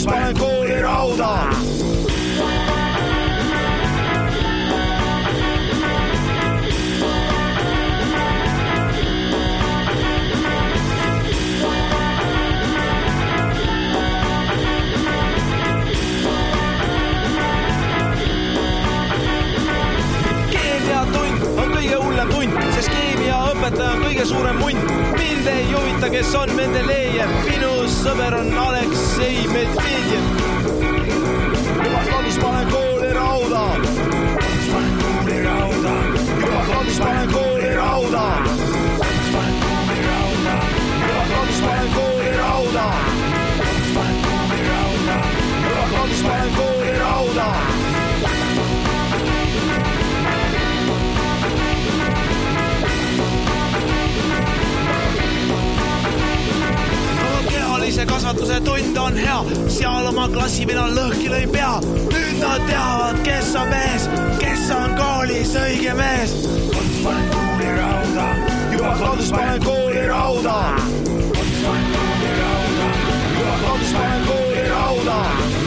juba kodus panen koolirauda. keemiatund on kõige hullem tund, sest keemiaõpetaja on kõige suurem munt. mind ei huvita, kes on Mendelejev, minu sõber on Aleksei Medvedjev. Kehalise kasvatuse tund on hea, seal oma klassivennal lõhki lõi pea. nüüd nad teavad, kes on mees, kes on koolis õige mees. kodus panen koolirauda, juba kodus panen koolirauda. kodus panen koolirauda, juba kodus panen koolirauda.